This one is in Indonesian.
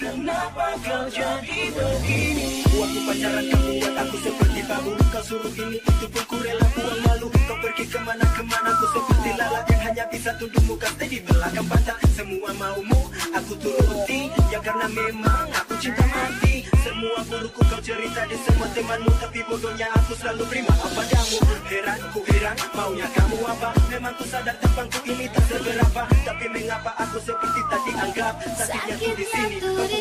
Kenapa kau jadi begini? Waktu pacaran kamu buat aku seperti babu. Kau suruh ini itu pun ku rela buang malu. Kau pergi ke mana-kemana Aku seperti lalat yang hanya bisa tunduk muka Stay di belakang pantat Semua maumu aku turuti. Ya karena memang aku cinta mati. Semua burukku kau cerita di semua temanmu. Tapi bodohnya aku selalu prima padamu Heran ku heran maunya kamu apa? Memang ku sadar tampangku ini tak seberapa. Tapi mengapa aku seperti tak dianggap